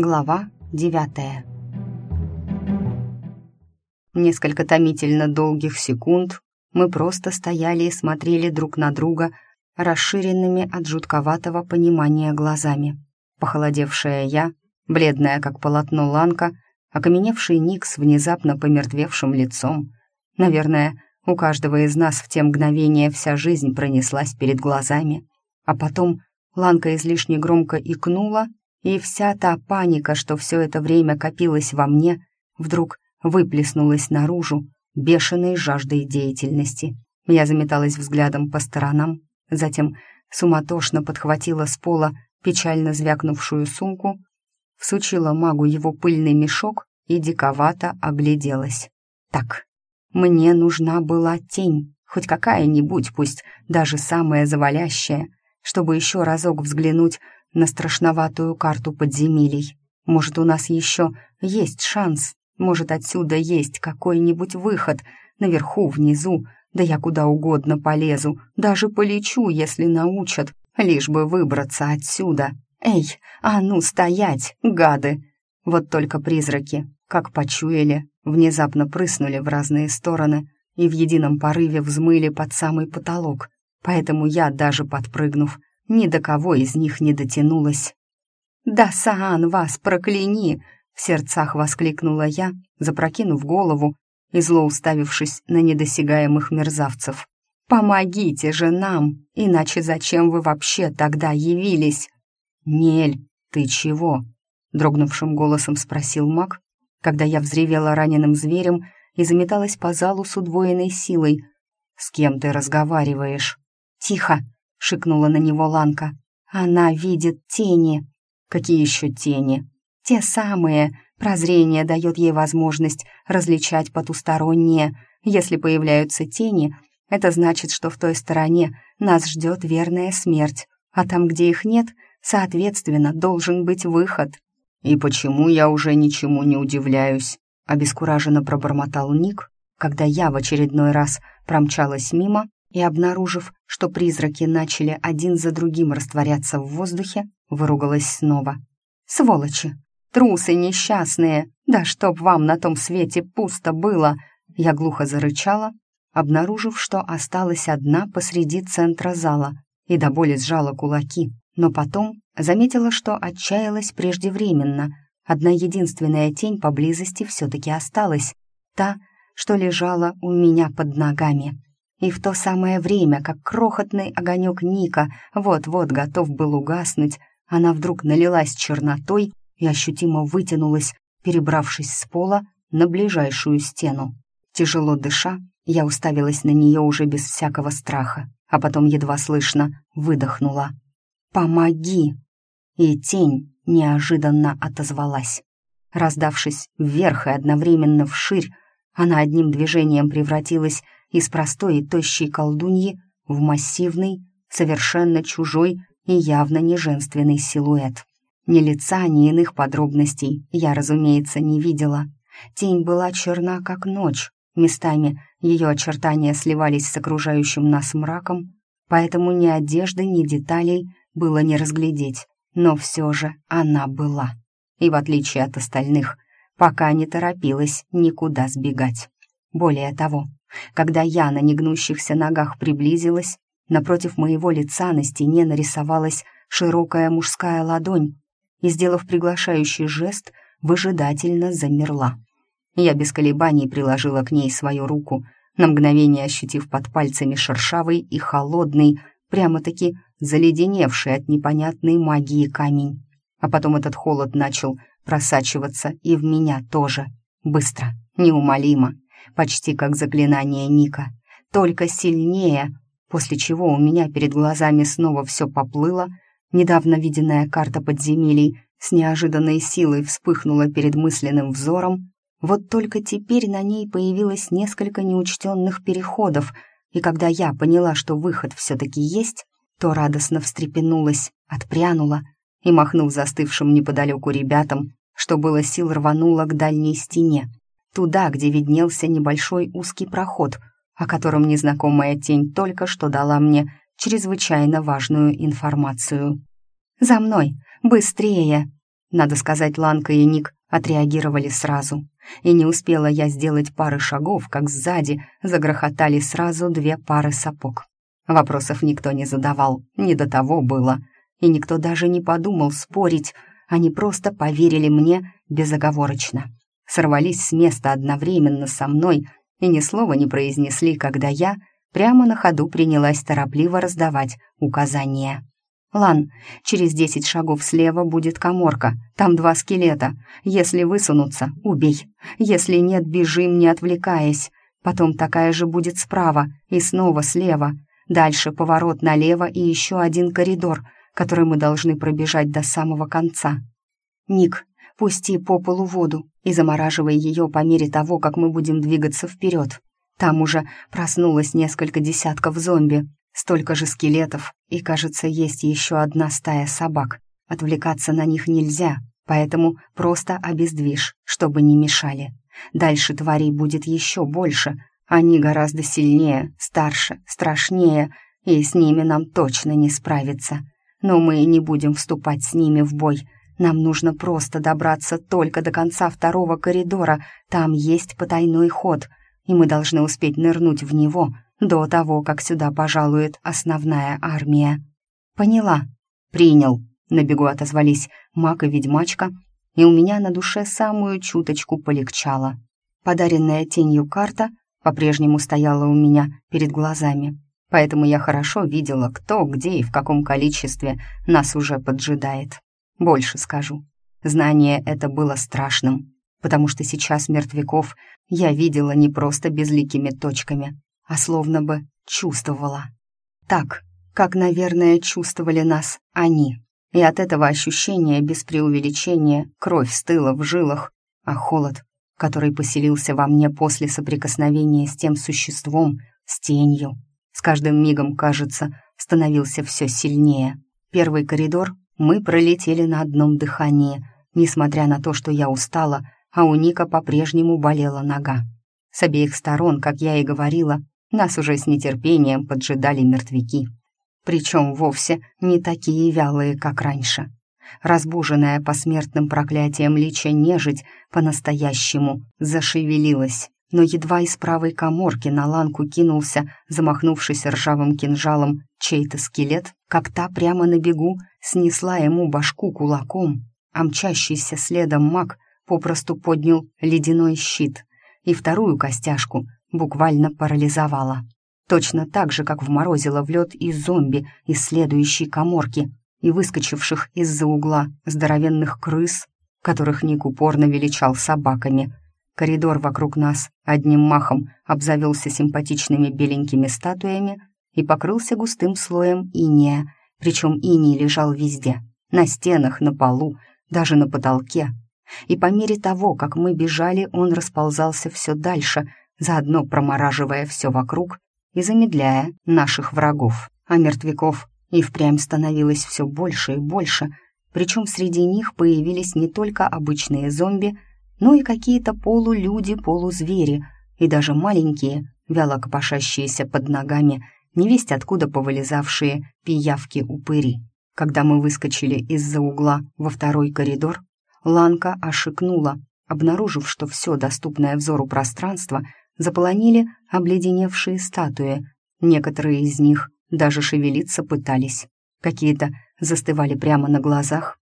Глава девятая Несколько томительно долгих секунд мы просто стояли и смотрели друг на друга расширенными от жутковатого понимания глазами. Похолодевшая я, бледная как полотно Ланка, окаменевший Ник с внезапно помертвевшим лицом. Наверное, у каждого из нас в те мгновения вся жизнь пронеслась перед глазами. А потом Ланка излишне громко икнула, и вся та паника, что все это время копилась во мне, вдруг выплеснулась наружу бешеной жаждой деятельности. Я заметалась взглядом по сторонам, затем суматошно подхватила с пола печально звякнувшую сумку, всучила магу его пыльный мешок и диковато огляделась. Так, мне нужна была тень, хоть какая-нибудь, пусть даже самая завалящая, чтобы еще разок взглянуть на страшноватую карту подземелий. Может, у нас еще есть шанс, может, отсюда есть какой-нибудь выход, наверху, внизу, да я куда угодно полезу, даже полечу, если научат, лишь бы выбраться отсюда. Эй, а ну стоять, гады! Вот только призраки, как почуяли, внезапно прыснули в разные стороны и в едином порыве взмыли под самый потолок, поэтому я, даже подпрыгнув, ни до кого из них не дотянулась. «Да, Саан, вас прокляни!» — в сердцах воскликнула я, запрокинув голову и зло уставившись на недосягаемых мерзавцев. «Помогите же нам, иначе зачем вы вообще тогда явились?» «Нель, ты чего?» — дрогнувшим голосом спросил маг, когда я взревела раненым зверем и заметалась по залу с удвоенной силой. «С кем ты разговариваешь?» «Тихо!» — шикнула на него Ланка. «Она видит тени». «Какие еще тени?» «Те самые. Прозрение дает ей возможность различать потусторонние. Если появляются тени, это значит, что в той стороне нас ждет верная смерть, а там, где их нет, соответственно, должен быть выход». «И почему я уже ничему не удивляюсь?» — обескураженно пробормотал Ник, когда я в очередной раз промчалась мимо и, обнаружив, что призраки начали один за другим растворяться в воздухе, выругалась снова. «Сволочи! Трусы несчастные! Да чтоб вам на том свете пусто было!» Я глухо зарычала, обнаружив, что осталась одна посреди центра зала и до боли сжала кулаки, но потом заметила, что отчаялась преждевременно. Одна единственная тень поблизости все-таки осталась, та, что лежала у меня под ногами. И в то самое время, как крохотный огонек Ника вот-вот готов был угаснуть, она вдруг налилась чернотой и ощутимо вытянулась, перебравшись с пола на ближайшую стену. Тяжело дыша, я уставилась на нее уже без всякого страха, а потом едва слышно выдохнула. «Помоги!» И тень неожиданно отозвалась. Раздавшись вверх и одновременно вширь, она одним движением превратилась из простой и тощей колдуньи в массивный, совершенно чужой и явно не женственный силуэт. Ни лица, ни иных подробностей я, разумеется, не видела. Тень была черна, как ночь, местами ее очертания сливались с окружающим нас мраком, поэтому ни одежды, ни деталей было не разглядеть, но все же она была. И в отличие от остальных, пока не торопилась никуда сбегать. Более того, когда я на негнущихся ногах приблизилась, напротив моего лица на стене нарисовалась широкая мужская ладонь и, сделав приглашающий жест, выжидательно замерла. Я без колебаний приложила к ней свою руку, на мгновение ощутив под пальцами шершавый и холодный, прямо-таки заледеневший от непонятной магии камень. А потом этот холод начал просачиваться и в меня тоже. Быстро, неумолимо, почти как заклинание Ника, только сильнее, после чего у меня перед глазами снова все поплыло, недавно виденная карта подземелий с неожиданной силой вспыхнула перед мысленным взором, вот только теперь на ней появилось несколько неучтенных переходов, и когда я поняла, что выход все-таки есть, то радостно встрепенулась, отпрянула и, махнув застывшим неподалеку ребятам, что было сил рванула к дальней стене, туда, где виднелся небольшой узкий проход, о котором незнакомая тень только что дала мне чрезвычайно важную информацию. «За мной! Быстрее!» Надо сказать, Ланка и Ник отреагировали сразу. И не успела я сделать пары шагов, как сзади загрохотали сразу две пары сапог. Вопросов никто не задавал, не до того было. И никто даже не подумал спорить, они просто поверили мне безоговорочно. Сорвались с места одновременно со мной и ни слова не произнесли, когда я прямо на ходу принялась торопливо раздавать указания. «Лан, через десять шагов слева будет коморка, там два скелета. Если высунуться, убей. Если нет, бежим, не отвлекаясь. Потом такая же будет справа и снова слева. Дальше поворот налево и еще один коридор, который мы должны пробежать до самого конца. Ник, пусти по полу воду и замораживай ее по мере того, как мы будем двигаться вперед. Там уже проснулось несколько десятков зомби, столько же скелетов, и, кажется, есть еще одна стая собак. Отвлекаться на них нельзя, поэтому просто обездвижь, чтобы не мешали. Дальше тварей будет еще больше. Они гораздо сильнее, старше, страшнее, и с ними нам точно не справиться. Но мы не будем вступать с ними в бой. Нам нужно просто добраться только до конца второго коридора. Там есть потайной ход, и мы должны успеть нырнуть в него до того, как сюда пожалует основная армия. Поняла. Принял. На бегу отозвались маг и ведьмачка, и у меня на душе самую чуточку полегчало. Подаренная тенью карта по-прежнему стояла у меня перед глазами, поэтому я хорошо видела, кто, где и в каком количестве нас уже поджидает. Больше скажу. Знание это было страшным, потому что сейчас мертвяков я видела не просто безликими точками, а словно бы чувствовала. Так, как, наверное, чувствовали нас они. И от этого ощущения, без преувеличения, кровь стыла в жилах, а холод, который поселился во мне после соприкосновения с тем существом, с тенью, с каждым мигом, кажется, становился все сильнее. Первый коридор мы пролетели на одном дыхании, несмотря на то, что я устала, а у Ника по-прежнему болела нога. С обеих сторон, как я и говорила, нас уже с нетерпением поджидали мертвяки. Причем вовсе не такие вялые, как раньше. Разбуженная посмертным проклятием лича нежить по-настоящему зашевелилась, но едва из правой коморки на ланку кинулся, замахнувшись ржавым кинжалом, чей-то скелет, как та прямо на бегу снесла ему башку кулаком, а мчащийся следом маг попросту поднял ледяной щит и вторую костяшку буквально парализовала. Точно так же, как вморозила в лед и зомби из следующей коморки и выскочивших из-за угла здоровенных крыс, которых Ник упорно величал собаками. Коридор вокруг нас одним махом обзавелся симпатичными беленькими статуями и покрылся густым слоем иния, причем иний лежал везде, на стенах, на полу, даже на потолке. И по мере того, как мы бежали, он расползался все дальше, заодно промораживая все вокруг и замедляя наших врагов. А мертвяков и впрямь становилось все больше и больше, причем среди них появились не только обычные зомби, но и какие-то полулюди, полузвери, и даже маленькие, вяло копошащиеся под ногами, невесть откуда повылезавшие пиявки-упыри. Когда мы выскочили из-за угла во второй коридор, Ланка ошикнула, обнаружив, что все доступное взору пространство заполонили обледеневшие статуи. Некоторые из них даже шевелиться пытались. Какие-то застывали прямо на глазах.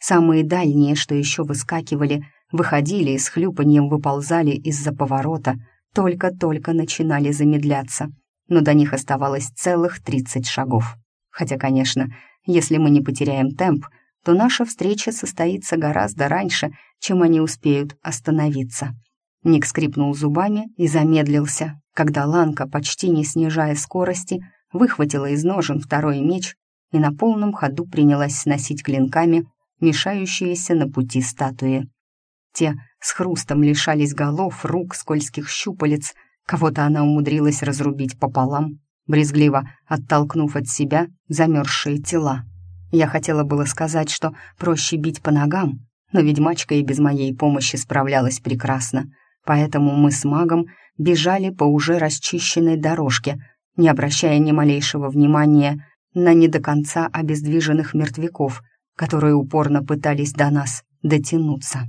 Самые дальние, что еще выскакивали, выходили и с хлюпаньем выползали из-за поворота, только-только начинали замедляться, но до них оставалось целых тридцать шагов. Хотя, конечно, если мы не потеряем темп, то наша встреча состоится гораздо раньше, чем они успеют остановиться. Ник скрипнул зубами и замедлился, когда Ланка, почти не снижая скорости, выхватила из ножен второй меч и на полном ходу принялась сносить клинками мешающиеся на пути статуи. Те с хрустом лишались голов, рук, скользких щупалец, кого-то она умудрилась разрубить пополам, брезгливо оттолкнув от себя замерзшие тела. Я хотела было сказать, что проще бить по ногам, но ведьмачка и без моей помощи справлялась прекрасно — Поэтому мы с магом бежали по уже расчищенной дорожке, не обращая ни малейшего внимания на не до конца обездвиженных мертвяков, которые упорно пытались до нас дотянуться.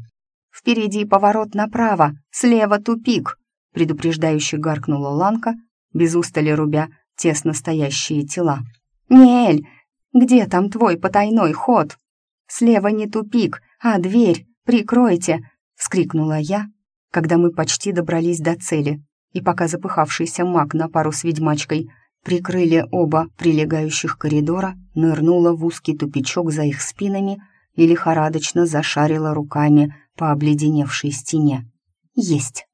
«Впереди поворот направо, слева тупик!» предупреждающе гаркнула Ланка, без устали рубя тесно стоящие тела. «Неэль, где там твой потайной ход?» «Слева не тупик, а дверь, прикройте!» — вскрикнула я, когда мы почти добрались до цели, и пока запыхавшийся маг на пару с ведьмачкой прикрыли оба прилегающих коридора, нырнула в узкий тупичок за их спинами и лихорадочно зашарила руками по обледеневшей стене. «Есть!»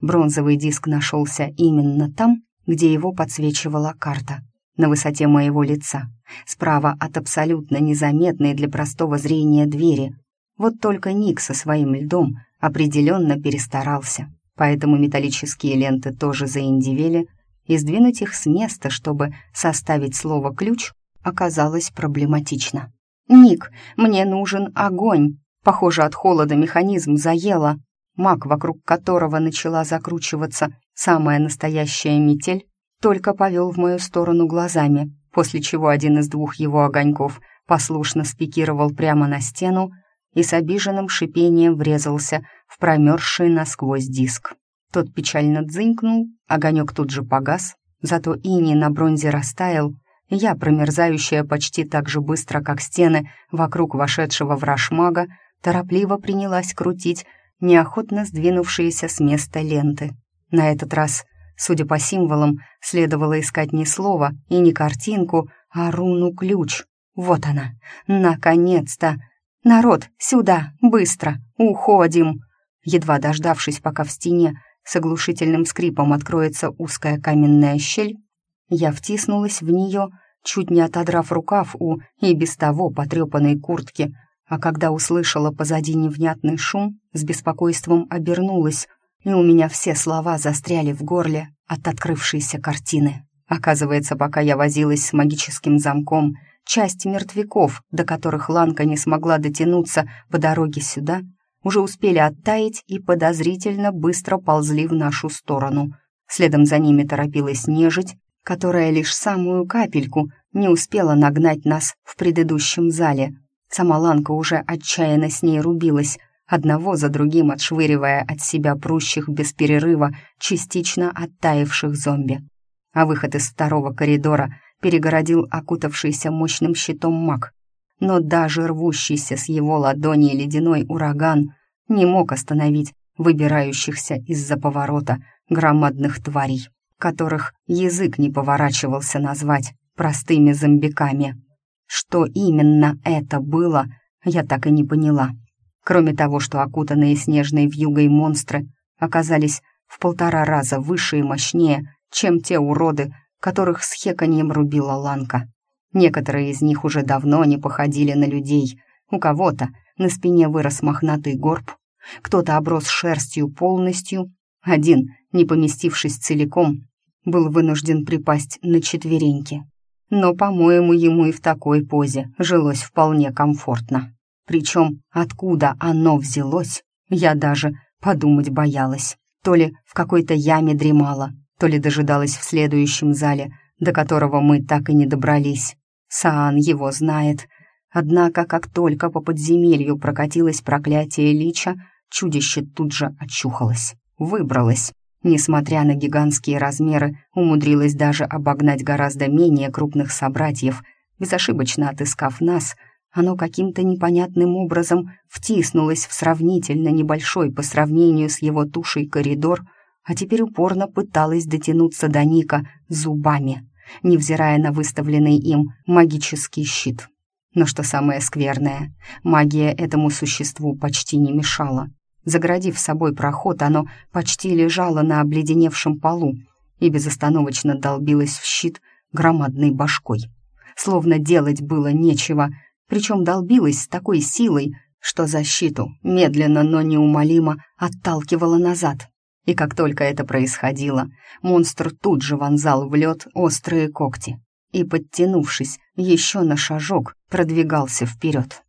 Бронзовый диск нашелся именно там, где его подсвечивала карта, на высоте моего лица, справа от абсолютно незаметной для простого зрения двери. Вот только Ник со своим льдом определенно перестарался, поэтому металлические ленты тоже заиндивели, и сдвинуть их с места, чтобы составить слово «ключ», оказалось проблематично. «Ник, мне нужен огонь!» Похоже, от холода механизм заело, маг, вокруг которого начала закручиваться самая настоящая метель, только повел в мою сторону глазами, после чего один из двух его огоньков послушно спикировал прямо на стену и с обиженным шипением врезался в промерзший насквозь диск. Тот печально дзынькнул, огонек тут же погас, зато иней на бронзе растаял, я, промерзающая почти так же быстро, как стены, вокруг вошедшего в раж мага, торопливо принялась крутить неохотно сдвинувшиеся с места ленты. На этот раз, судя по символам, следовало искать не слово и не картинку, а руну-ключ. Вот она, наконец-то! «Народ, сюда, быстро, уходим!» Едва дождавшись, пока в стене с оглушительным скрипом откроется узкая каменная щель, я втиснулась в нее, чуть не отодрав рукав у и без того потрепанной куртки, а когда услышала позади невнятный шум, с беспокойством обернулась, и у меня все слова застряли в горле от открывшейся картины. Оказывается, пока я возилась с магическим замком, часть мертвяков, до которых Ланка не смогла дотянуться по дороге сюда, уже успели оттаять и подозрительно быстро ползли в нашу сторону. Следом за ними торопилась нежить, которая лишь самую капельку не успела нагнать нас в предыдущем зале, Сама Ланка уже отчаянно с ней рубилась, одного за другим отшвыривая от себя прущих без перерыва частично оттаивших зомби. А выход из второго коридора перегородил окутавшийся мощным щитом маг. Но даже рвущийся с его ладони ледяной ураган не мог остановить выбирающихся из-за поворота громадных тварей, которых язык не поворачивался назвать простыми зомбиками. Что именно это было, я так и не поняла. Кроме того, что окутанные снежной вьюгой монстры оказались в полтора раза выше и мощнее, чем те уроды, которых с хеканьем рубила Ланка. Некоторые из них уже давно не походили на людей. У кого-то на спине вырос мохнатый горб, кто-то оброс шерстью полностью, один, не поместившись целиком, был вынужден припасть на четвереньки но, по-моему, ему и в такой позе жилось вполне комфортно. Причем откуда оно взялось, я даже подумать боялась. То ли в какой-то яме дремала, то ли дожидалась в следующем зале, до которого мы так и не добрались. Саан его знает. Однако, как только по подземелью прокатилось проклятие Лича, чудище тут же очухалось, выбралось Несмотря на гигантские размеры, умудрилась даже обогнать гораздо менее крупных собратьев. Безошибочно отыскав нас, оно каким-то непонятным образом втиснулось в сравнительно небольшой по сравнению с его тушей коридор, а теперь упорно пыталось дотянуться до Ника зубами, невзирая на выставленный им магический щит. Но что самое скверное, магия этому существу почти не мешала. Загородив собой проход, оно почти лежало на обледеневшем полу и безостановочно долбилось в щит громадной башкой. Словно делать было нечего, причем долбилось с такой силой, что защиту медленно, но неумолимо отталкивало назад. И как только это происходило, монстр тут же вонзал в лед острые когти и, подтянувшись еще на шажок, продвигался вперед.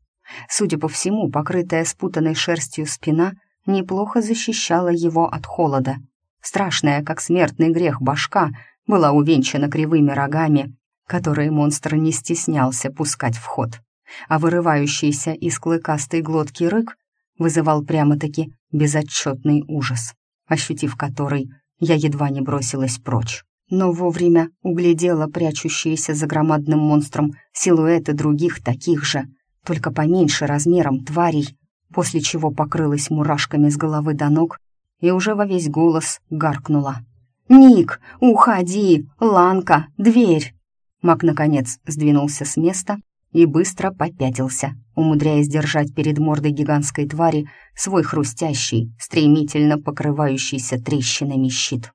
Судя по всему, покрытая спутанной шерстью спина неплохо защищала его от холода. Страшная, как смертный грех, башка была увенчана кривыми рогами, которые монстр не стеснялся пускать в ход. а вырывающийся из клыкастой глотки рык вызывал прямо-таки безотчетный ужас, ощутив который, я едва не бросилась прочь. Но вовремя углядела прячущиеся за громадным монстром силуэты других таких же, только поменьше размером тварей, после чего покрылась мурашками с головы до ног и уже во весь голос гаркнула. «Ник, уходи! Ланка, дверь!» Мак, наконец, сдвинулся с места и быстро попятился, умудряясь держать перед мордой гигантской твари свой хрустящий, стремительно покрывающийся трещинами щит.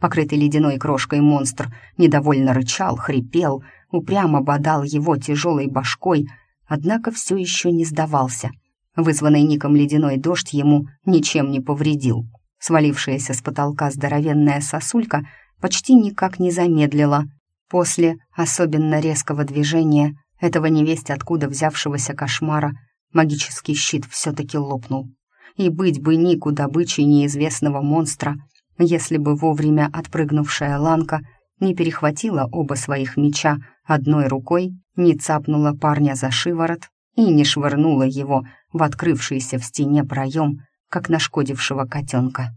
Покрытый ледяной крошкой монстр недовольно рычал, хрипел, упрямо бодал его тяжелой башкой, однако все еще не сдавался. Вызванный Ником ледяной дождь ему ничем не повредил. Свалившаяся с потолка здоровенная сосулька почти никак не замедлила. После особенно резкого движения этого невесть откуда взявшегося кошмара магический щит все-таки лопнул. И быть бы Нику добычей неизвестного монстра, если бы вовремя отпрыгнувшая Ланка не перехватила оба своих меча одной рукой, не цапнула парня за шиворот и не швырнула его в открывшийся в стене проем, как нашкодившего котенка.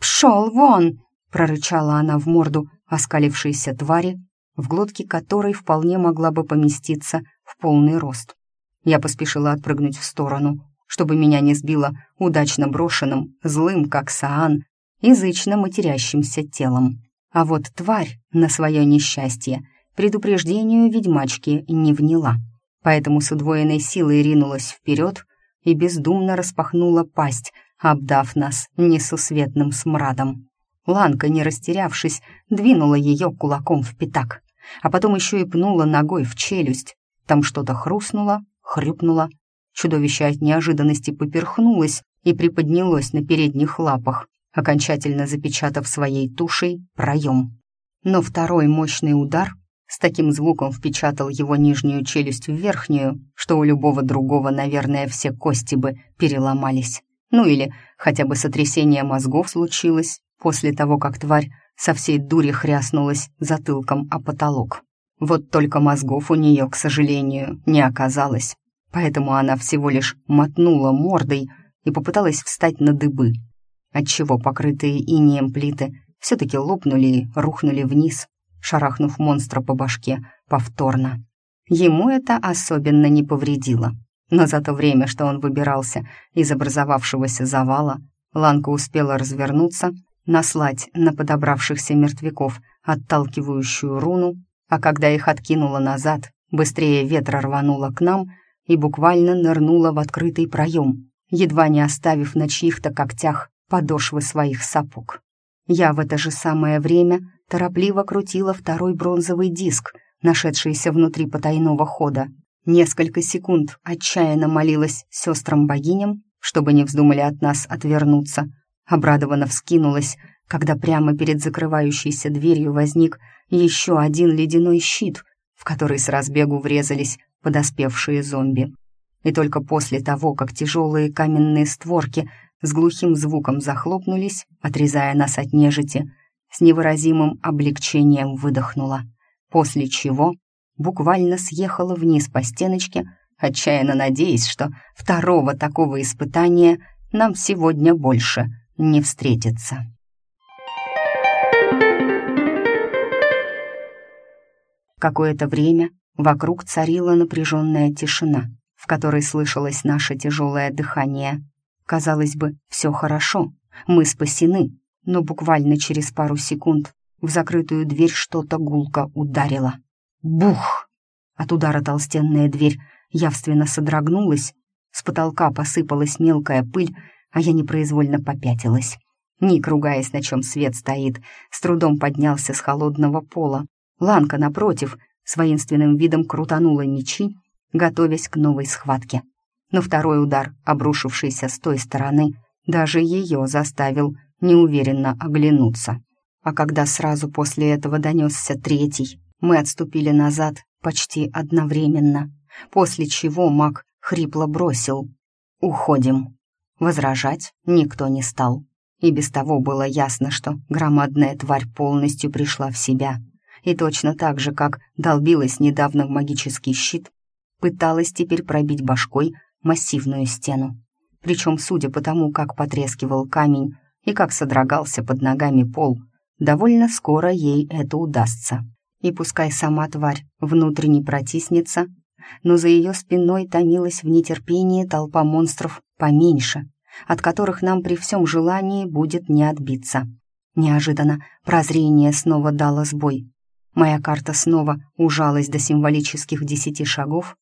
«Пшел вон!» — прорычала она в морду оскалившейся твари в глотке которой вполне могла бы поместиться в полный рост. Я поспешила отпрыгнуть в сторону, чтобы меня не сбило удачно брошенным, злым, как Саан, язычно матерящимся телом. А вот тварь, на свое несчастье, предупреждению ведьмачки не вняла, поэтому с удвоенной силой ринулась вперед и бездумно распахнула пасть, обдав нас несусветным смрадом. Ланка, не растерявшись, двинула ее кулаком в пятак а потом еще и пнула ногой в челюсть. Там что-то хрустнуло, хрюкнуло. Чудовище от неожиданности поперхнулось и приподнялось на передних лапах, окончательно запечатав своей тушей проем. Но второй мощный удар с таким звуком впечатал его нижнюю челюсть в верхнюю, что у любого другого, наверное, все кости бы переломались. Ну или хотя бы сотрясение мозгов случилось после того, как тварь со всей дури хряснулась затылком о потолок. Вот только мозгов у нее, к сожалению, не оказалось, поэтому она всего лишь мотнула мордой и попыталась встать на дыбы, отчего покрытые инеем плиты все-таки лопнули и рухнули вниз, шарахнув монстра по башке повторно. Ему это особенно не повредило, но за то время, что он выбирался из образовавшегося завала, Ланка успела развернуться наслать на подобравшихся мертвяков отталкивающую руну, а когда их откинуло назад, быстрее ветра рвануло к нам и буквально нырнула в открытый проем, едва не оставив на чьих-то когтях подошвы своих сапог. Я в это же самое время торопливо крутила второй бронзовый диск, нашедшийся внутри потайного хода. Несколько секунд отчаянно молилась сестрам-богиням, чтобы не вздумали от нас отвернуться — Обрадованно вскинулась, когда прямо перед закрывающейся дверью возник еще один ледяной щит, в который с разбегу врезались подоспевшие зомби. И только после того, как тяжелые каменные створки с глухим звуком захлопнулись, отрезая нас от нежити, с невыразимым облегчением выдохнула, после чего буквально съехала вниз по стеночке, отчаянно надеясь, что второго такого испытания нам сегодня больше — не встретиться. Какое-то время вокруг царила напряженная тишина, в которой слышалось наше тяжелое дыхание. Казалось бы, все хорошо, мы спасены, но буквально через пару секунд в закрытую дверь что-то гулко ударило. Бух! От удара толстенная дверь явственно содрогнулась, с потолка посыпалась мелкая пыль, а я непроизвольно попятилась. Ник, ругаясь, на чем свет стоит, с трудом поднялся с холодного пола. Ланка, напротив, с воинственным видом крутанула мечи, готовясь к новой схватке. Но второй удар, обрушившийся с той стороны, даже ее заставил неуверенно оглянуться. А когда сразу после этого донесся третий, мы отступили назад почти одновременно, после чего маг хрипло бросил «Уходим». Возражать никто не стал. И без того было ясно, что громадная тварь полностью пришла в себя. И точно так же, как долбилась недавно в магический щит, пыталась теперь пробить башкой массивную стену. Причем, судя по тому, как потрескивал камень и как содрогался под ногами пол, довольно скоро ей это удастся. И пускай сама тварь внутренне протиснется, но за ее спиной томилась в нетерпении толпа монстров поменьше, от которых нам при всем желании будет не отбиться. Неожиданно прозрение снова дало сбой. Моя карта снова ужалась до символических десяти шагов,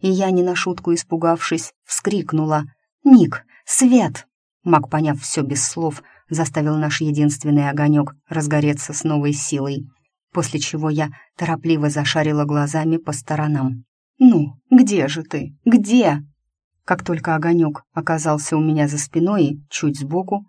и я, не на шутку испугавшись, вскрикнула «Ник! Свет!» Маг, поняв все без слов, заставил наш единственный огонек разгореться с новой силой, после чего я торопливо зашарила глазами по сторонам. «Ну, где же ты? Где?» Как только огонек оказался у меня за спиной, чуть сбоку,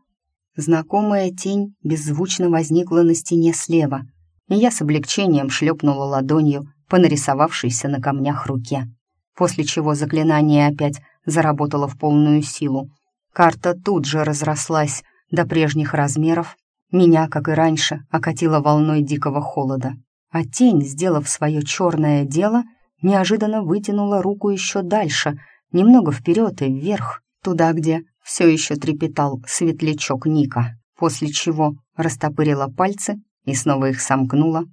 знакомая тень беззвучно возникла на стене слева, и я с облегчением шлепнула ладонью по нарисовавшейся на камнях руке, после чего заклинание опять заработало в полную силу. Карта тут же разрослась до прежних размеров, меня, как и раньше, окатило волной дикого холода, а тень, сделав свое черное дело, — неожиданно вытянула руку еще дальше, немного вперед и вверх, туда, где все еще трепетал светлячок Ника, после чего растопырила пальцы и снова их сомкнула,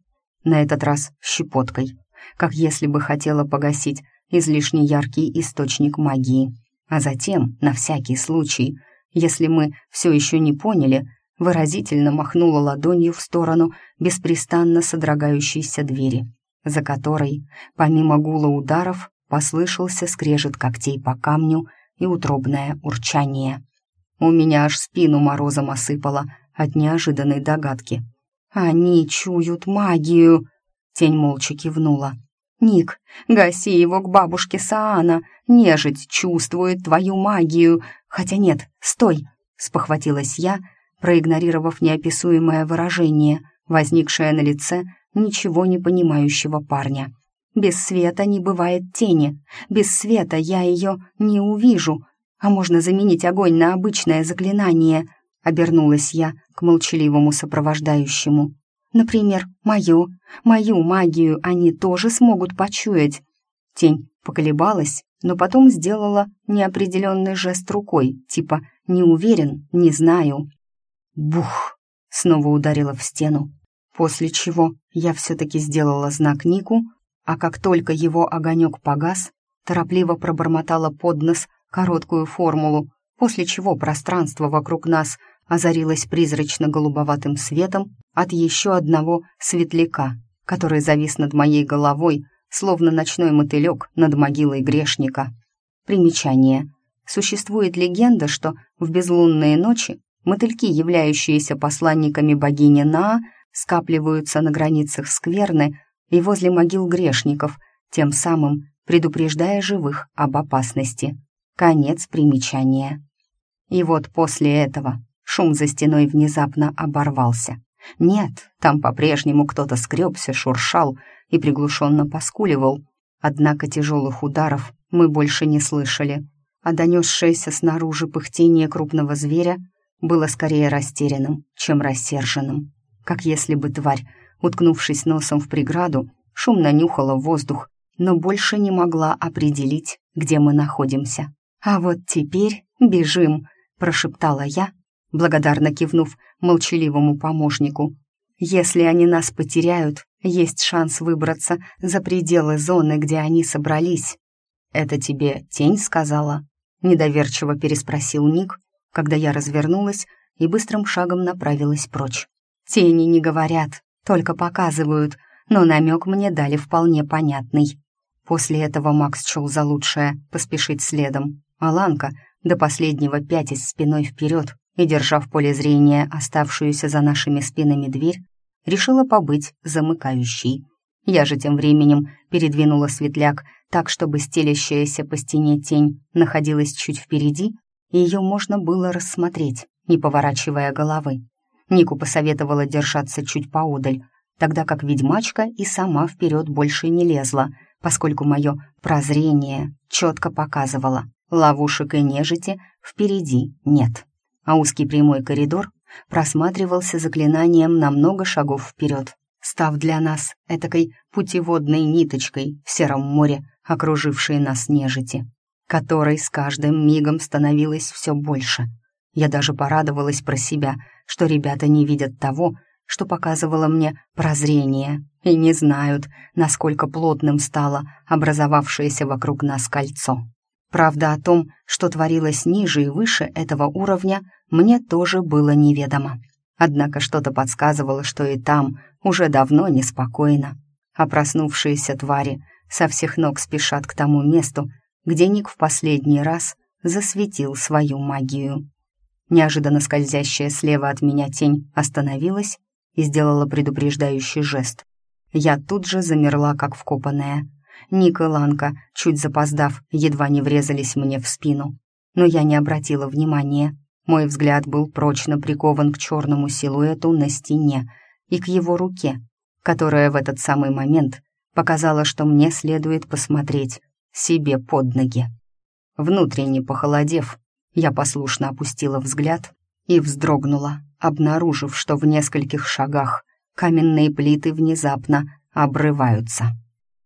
на этот раз щепоткой, как если бы хотела погасить излишне яркий источник магии. А затем, на всякий случай, если мы все еще не поняли, выразительно махнула ладонью в сторону беспрестанно содрогающейся двери за которой, помимо гула ударов, послышался скрежет когтей по камню и утробное урчание. У меня аж спину морозом осыпало от неожиданной догадки. «Они чуют магию!» Тень молча кивнула. «Ник, гаси его к бабушке Саана! Нежить чувствует твою магию! Хотя нет, стой!» Спохватилась я, проигнорировав неописуемое выражение, возникшее на лице ничего не понимающего парня. «Без света не бывает тени. Без света я ее не увижу. А можно заменить огонь на обычное заклинание», — обернулась я к молчаливому сопровождающему. «Например, мою. Мою магию они тоже смогут почуять». Тень поколебалась, но потом сделала неопределенный жест рукой, типа «не уверен, не знаю». Бух! Снова ударила в стену, После чего я все-таки сделала знак Нику, а как только его огонек погас, торопливо пробормотала под нос короткую формулу, после чего пространство вокруг нас озарилось призрачно-голубоватым светом от еще одного светляка, который завис над моей головой, словно ночной мотылек над могилой грешника. Примечание. Существует легенда, что в безлунные ночи мотыльки, являющиеся посланниками богини Наа, скапливаются на границах скверны и возле могил грешников, тем самым предупреждая живых об опасности. Конец примечания. И вот после этого шум за стеной внезапно оборвался. Нет, там по-прежнему кто-то скребся, шуршал и приглушенно поскуливал, однако тяжелых ударов мы больше не слышали, а донесшееся снаружи пыхтение крупного зверя было скорее растерянным, чем рассерженным как если бы тварь, уткнувшись носом в преграду, шумно нюхала воздух, но больше не могла определить, где мы находимся. «А вот теперь бежим», — прошептала я, благодарно кивнув молчаливому помощнику. «Если они нас потеряют, есть шанс выбраться за пределы зоны, где они собрались». «Это тебе тень сказала?» — недоверчиво переспросил Ник, когда я развернулась и быстрым шагом направилась прочь. Тени не говорят, только показывают, но намек мне дали вполне понятный. После этого Макс чел за лучшее поспешить следом. Аланка до последнего пятясь спиной вперед и, держа в поле зрения оставшуюся за нашими спинами дверь, решила побыть замыкающей. Я же тем временем передвинула светляк так, чтобы стелящаяся по стене тень находилась чуть впереди, и ее можно было рассмотреть, не поворачивая головы. Нику посоветовала держаться чуть поодаль, тогда как ведьмачка и сама вперед больше не лезла, поскольку мое прозрение четко показывало, ловушек и нежити впереди нет. А узкий прямой коридор просматривался заклинанием на много шагов вперед, став для нас этакой путеводной ниточкой в сером море окружившей нас нежити, которой с каждым мигом становилось все больше. Я даже порадовалась про себя, что ребята не видят того, что показывало мне прозрение, и не знают, насколько плотным стало образовавшееся вокруг нас кольцо. Правда о том, что творилось ниже и выше этого уровня, мне тоже было неведомо. Однако что-то подсказывало, что и там уже давно неспокойно, а проснувшиеся твари со всех ног спешат к тому месту, где Ник в последний раз засветил свою магию. Неожиданно скользящая слева от меня тень остановилась и сделала предупреждающий жест. Я тут же замерла, как вкопанная. Ник и Ланка, чуть запоздав, едва не врезались мне в спину. Но я не обратила внимания. Мой взгляд был прочно прикован к черному силуэту на стене и к его руке, которая в этот самый момент показала, что мне следует посмотреть себе под ноги. Внутренне похолодев, я послушно опустила взгляд и вздрогнула, обнаружив, что в нескольких шагах каменные плиты внезапно обрываются.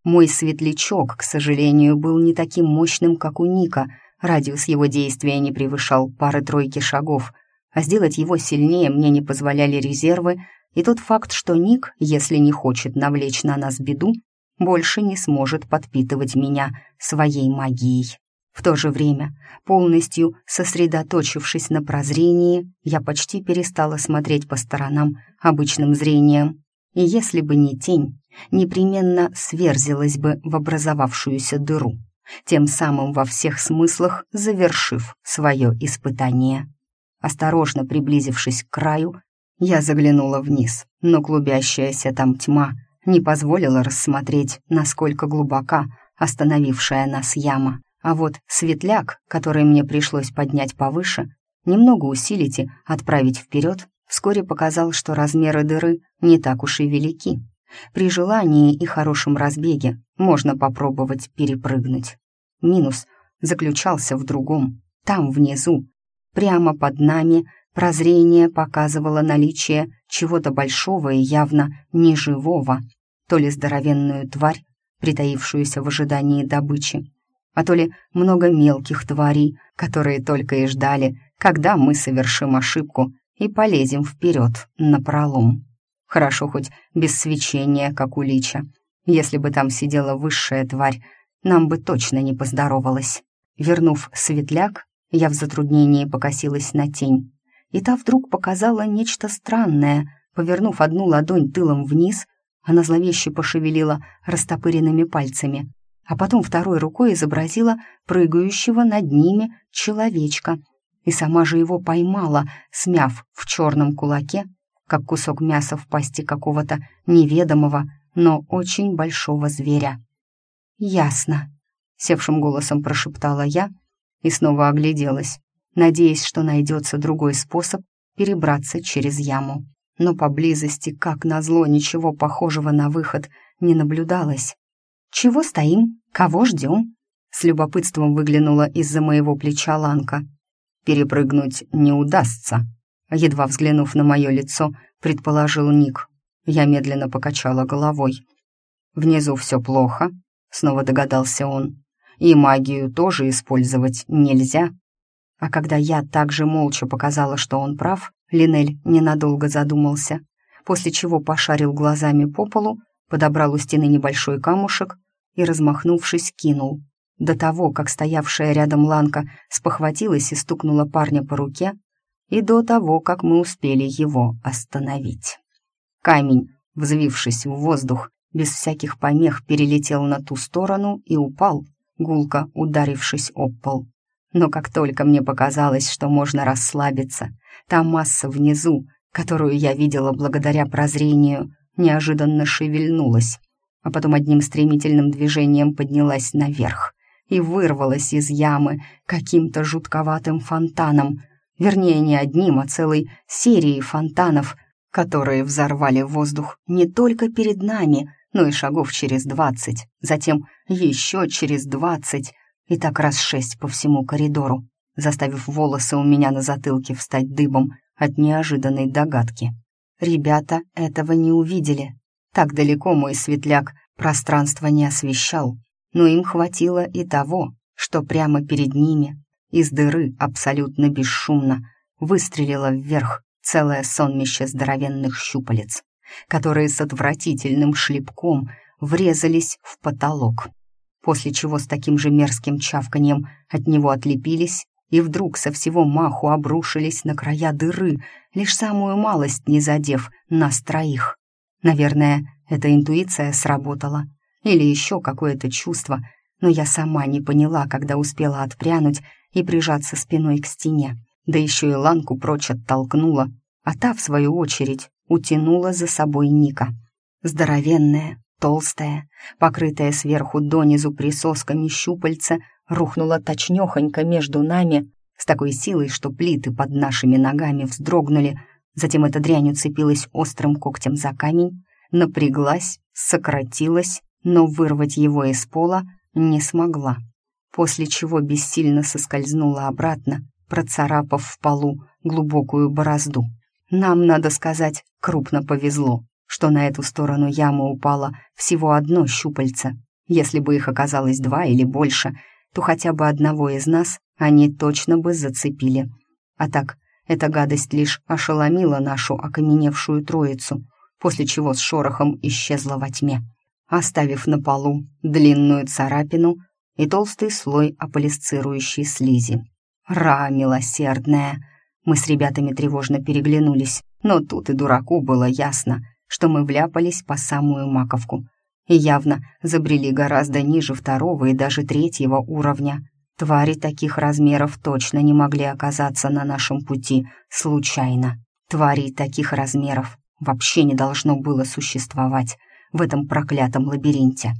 Мой светлячок, к сожалению, был не таким мощным, как у Ника — Радиус его действия не превышал пары-тройки шагов, а сделать его сильнее мне не позволяли резервы и тот факт, что Ник, если не хочет навлечь на нас беду, больше не сможет подпитывать меня своей магией. В то же время, полностью сосредоточившись на прозрении, я почти перестала смотреть по сторонам обычным зрением. И если бы не тень, непременно сверзилась бы в образовавшуюся дыру тем самым во всех смыслах завершив свое испытание. Осторожно приблизившись к краю, я заглянула вниз, но клубящаяся там тьма не позволила рассмотреть, насколько глубока остановившая нас яма. А вот светляк, который мне пришлось поднять повыше, немного усилить и отправить вперед, вскоре показал, что размеры дыры не так уж и велики. При желании и хорошем разбеге можно попробовать перепрыгнуть. Минус заключался в другом. Там, внизу, прямо под нами, прозрение показывало наличие чего-то большого и явно неживого, то ли здоровенную тварь, притаившуюся в ожидании добычи, а то ли много мелких тварей, которые только и ждали, когда мы совершим ошибку и полезем вперед на пролом. Хорошо хоть без свечения, как у Лича. Если бы там сидела высшая тварь, нам бы точно не поздоровалась. Вернув светляк, я в затруднении покосилась на тень. И та вдруг показала нечто странное. Повернув одну ладонь тылом вниз, она зловеще пошевелила растопыренными пальцами, а потом второй рукой изобразила прыгающего над ними человечка и сама же его поймала, смяв в черном кулаке, как кусок мяса в пасти какого-то неведомого, но очень большого зверя. «Ясно», — севшим голосом прошептала я и снова огляделась, надеясь, что найдется другой способ перебраться через яму. Но поблизости, как назло, ничего похожего на выход не наблюдалось. «Чего стоим? Кого ждем?» С любопытством выглянула из-за моего плеча Ланка. «Перепрыгнуть не удастся», едва взглянув на мое лицо, предположил Ник. Я медленно покачала головой. «Внизу все плохо», снова догадался он. И магию тоже использовать нельзя. А когда я также молча показала, что он прав, Линель ненадолго задумался, после чего пошарил глазами по полу, подобрал у стены небольшой камушек и, размахнувшись, кинул. До того, как стоявшая рядом Ланка спохватилась и стукнула парня по руке, и до того, как мы успели его остановить. Камень, взвившись в воздух, без всяких помех перелетел на ту сторону и упал, гулко ударившись об пол. Но как только мне показалось, что можно расслабиться, та масса внизу, которую я видела благодаря прозрению, неожиданно шевельнулась, а потом одним стремительным движением поднялась наверх и вырвалась из ямы каким-то жутковатым фонтаном, вернее, не одним, а целой серией фонтанов, которые взорвали воздух не только перед нами, ну и шагов через двадцать, затем еще через двадцать, и так раз шесть по всему коридору, заставив волосы у меня на затылке встать дыбом от неожиданной догадки. Ребята этого не увидели. Так далеко мой светляк пространство не освещал, но им хватило и того, что прямо перед ними из дыры абсолютно бесшумно выстрелило вверх целое сонмище здоровенных щупалец, которые с отвратительным шлепком врезались в потолок, после чего с таким же мерзким чавканьем от него отлепились и вдруг со всего маху обрушились на края дыры, лишь самую малость не задев нас троих. Наверное, эта интуиция сработала, или еще какое-то чувство, но я сама не поняла, когда успела отпрянуть и прижаться спиной к стене, да еще и Ланку прочь оттолкнула, а та, в свою очередь, утянула за собой Ника. Здоровенная, толстая, покрытая сверху донизу присосками щупальца, рухнула точнёхонько между нами с такой силой, что плиты под нашими ногами вздрогнули, затем эта дрянь уцепилась острым когтем за камень, напряглась, сократилась, но вырвать его из пола не смогла, после чего бессильно соскользнула обратно, процарапав в полу глубокую борозду. Нам, надо сказать, крупно повезло, что на эту сторону ямы упало всего одно щупальце. Если бы их оказалось два или больше, то хотя бы одного из нас они точно бы зацепили. А так, эта гадость лишь ошеломила нашу окаменевшую троицу, после чего с шорохом исчезла во тьме, оставив на полу длинную царапину и толстый слой аполисцирующей слизи. «Ра, милосердная!» Мы с ребятами тревожно переглянулись, но тут и дураку было ясно, что мы вляпались по самую маковку и явно забрели гораздо ниже второго и даже третьего уровня. Твари таких размеров точно не могли оказаться на нашем пути случайно. Твари таких размеров вообще не должно было существовать в этом проклятом лабиринте.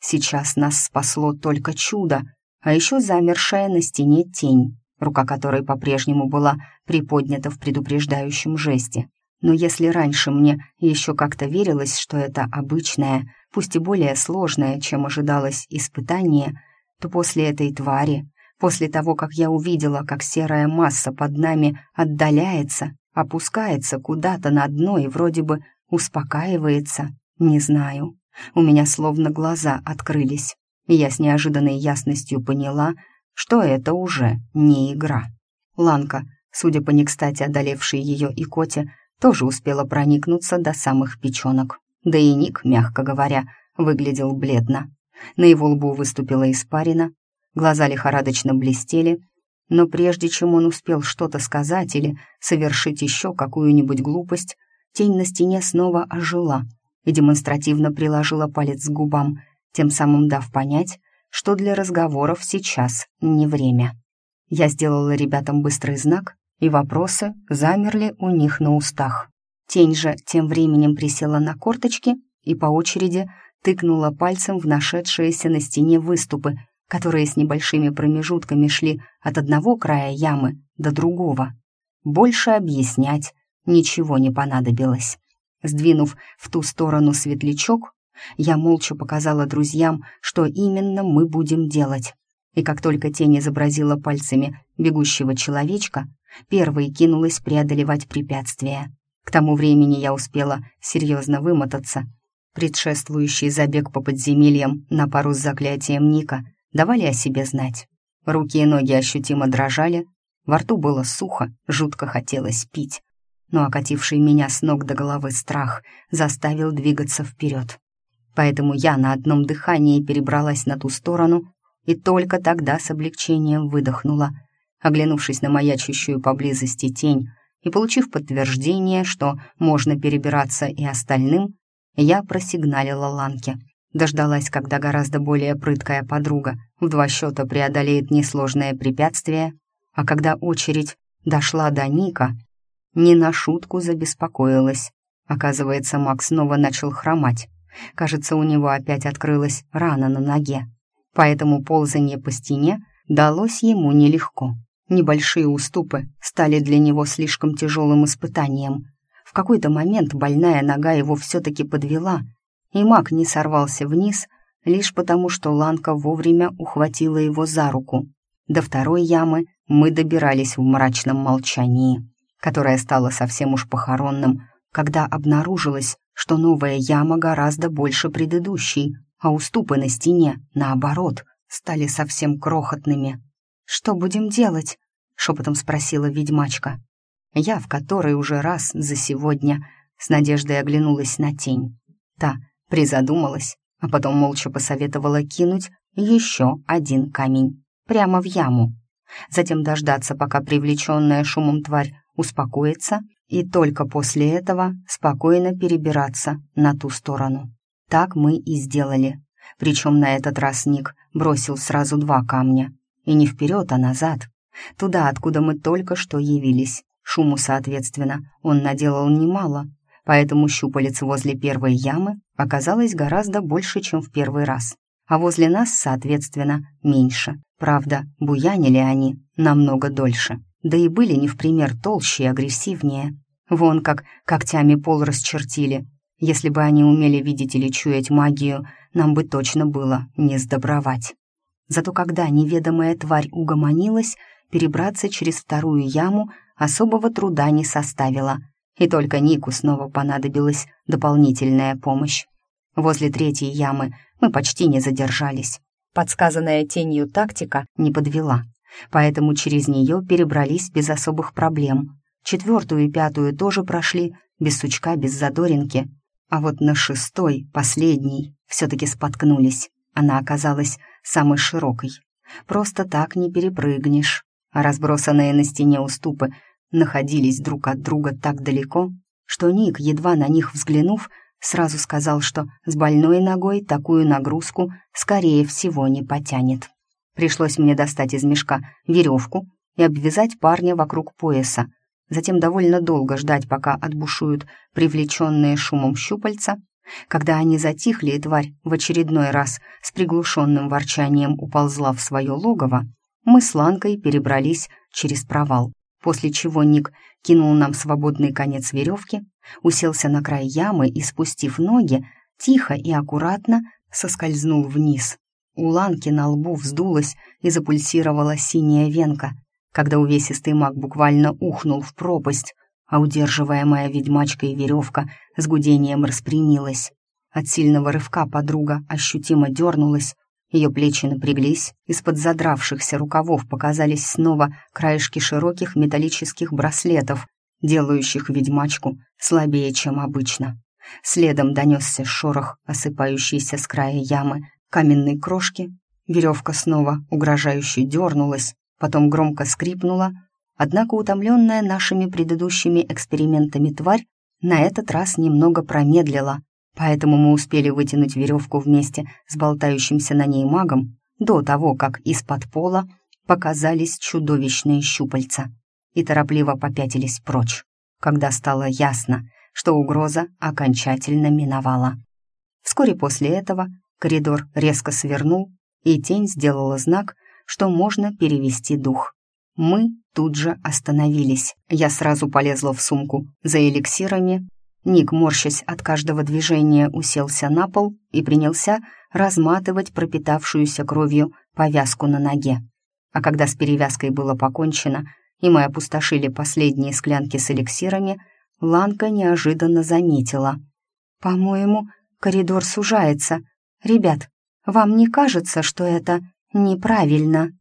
Сейчас нас спасло только чудо, а еще замершая на стене тень рука которой по-прежнему была приподнята в предупреждающем жесте. Но если раньше мне еще как-то верилось, что это обычное, пусть и более сложное, чем ожидалось, испытание, то после этой твари, после того, как я увидела, как серая масса под нами отдаляется, опускается куда-то на дно и вроде бы успокаивается, не знаю. У меня словно глаза открылись, и я с неожиданной ясностью поняла, что это уже не игра. Ланка, судя по не кстати одолевшей ее икоте, тоже успела проникнуться до самых печенок. Да и Ник, мягко говоря, выглядел бледно. На его лбу выступила испарина, глаза лихорадочно блестели, но прежде чем он успел что-то сказать или совершить еще какую-нибудь глупость, тень на стене снова ожила и демонстративно приложила палец к губам, тем самым дав понять, что для разговоров сейчас не время. Я сделала ребятам быстрый знак, и вопросы замерли у них на устах. Тень же тем временем присела на корточки и по очереди тыкнула пальцем в нашедшиеся на стене выступы, которые с небольшими промежутками шли от одного края ямы до другого. Больше объяснять ничего не понадобилось. Сдвинув в ту сторону светлячок, я молча показала друзьям, что именно мы будем делать. И как только тень изобразила пальцами бегущего человечка, первой кинулась преодолевать препятствия. К тому времени я успела серьезно вымотаться. Предшествующий забег по подземельям на пару с заклятием Ника давали о себе знать. Руки и ноги ощутимо дрожали, во рту было сухо, жутко хотелось пить. Но окативший меня с ног до головы страх заставил двигаться вперед. Поэтому я на одном дыхании перебралась на ту сторону и только тогда с облегчением выдохнула, оглянувшись на маячущую поблизости тень и получив подтверждение, что можно перебираться и остальным, я просигналила Ланке. Дождалась, когда гораздо более прыткая подруга в два счета преодолеет несложное препятствие, а когда очередь дошла до Ника, не на шутку забеспокоилась. Оказывается, Макс снова начал хромать. Кажется, у него опять открылась рана на ноге. Поэтому ползание по стене далось ему нелегко. Небольшие уступы стали для него слишком тяжелым испытанием. В какой-то момент больная нога его все-таки подвела, и маг не сорвался вниз, лишь потому, что Ланка вовремя ухватила его за руку. До второй ямы мы добирались в мрачном молчании, которое стало совсем уж похоронным, когда обнаружилось, что новая яма гораздо больше предыдущей, а уступы на стене, наоборот, стали совсем крохотными. «Что будем делать?» — шепотом спросила ведьмачка. Я в который уже раз за сегодня с надеждой оглянулась на тень. Та призадумалась, а потом молча посоветовала кинуть еще один камень прямо в яму. Затем дождаться, пока привлеченная шумом тварь успокоится, и только после этого спокойно перебираться на ту сторону. Так мы и сделали. Причем на этот раз Ник бросил сразу два камня. И не вперед, а назад. Туда, откуда мы только что явились. Шуму, соответственно, он наделал немало, поэтому щупалец возле первой ямы оказалось гораздо больше, чем в первый раз. А возле нас, соответственно, меньше. Правда, буянили они намного дольше. Да и были не в пример толще и агрессивнее. Вон как когтями пол расчертили. Если бы они умели видеть или чуять магию, нам бы точно было не сдобровать. Зато когда неведомая тварь угомонилась, перебраться через вторую яму особого труда не составило, и только Нику снова понадобилась дополнительная помощь. Возле третьей ямы мы почти не задержались. Подсказанная тенью тактика не подвела, поэтому через нее перебрались без особых проблем. Четвертую и пятую тоже прошли, без сучка, без задоринки. А вот на шестой, последней, все-таки споткнулись. Она оказалась самой широкой. Просто так не перепрыгнешь а разбросанные на стене уступы находились друг от друга так далеко, что Ник, едва на них взглянув, сразу сказал, что с больной ногой такую нагрузку, скорее всего, не потянет. Пришлось мне достать из мешка веревку и обвязать парня вокруг пояса, затем довольно долго ждать, пока отбушуют привлеченные шумом щупальца. Когда они затихли, и тварь в очередной раз с приглушенным ворчанием уползла в свое логово, мы с Ланкой перебрались через провал, после чего Ник кинул нам свободный конец веревки, уселся на край ямы и, спустив ноги, тихо и аккуратно соскользнул вниз. У Ланки на лбу вздулась и запульсировала синяя венка, когда увесистый маг буквально ухнул в пропасть, а удерживаемая ведьмачкой веревка с гудением распрямилась. От сильного рывка подруга ощутимо дернулась, ее плечи напряглись, из-под задравшихся рукавов показались снова краешки широких металлических браслетов, делающих ведьмачку слабее, чем обычно. Следом донесся шорох, осыпающийся с края ямы, каменной крошки. Веревка снова угрожающе дернулась, потом громко скрипнула, однако утомленная нашими предыдущими экспериментами тварь на этот раз немного промедлила, Поэтому мы успели вытянуть веревку вместе с болтающимся на ней магом до того, как из-под пола показались чудовищные щупальца и торопливо попятились прочь, когда стало ясно, что угроза окончательно миновала. Вскоре после этого коридор резко свернул, и тень сделала знак, что можно перевести дух. Мы тут же остановились. Я сразу полезла в сумку за эликсирами Ник, морщась от каждого движения, уселся на пол и принялся разматывать пропитавшуюся кровью повязку на ноге. А когда с перевязкой было покончено, и мы опустошили последние склянки с эликсирами, Ланка неожиданно заметила. «По-моему, коридор сужается. Ребят, вам не кажется, что это неправильно?»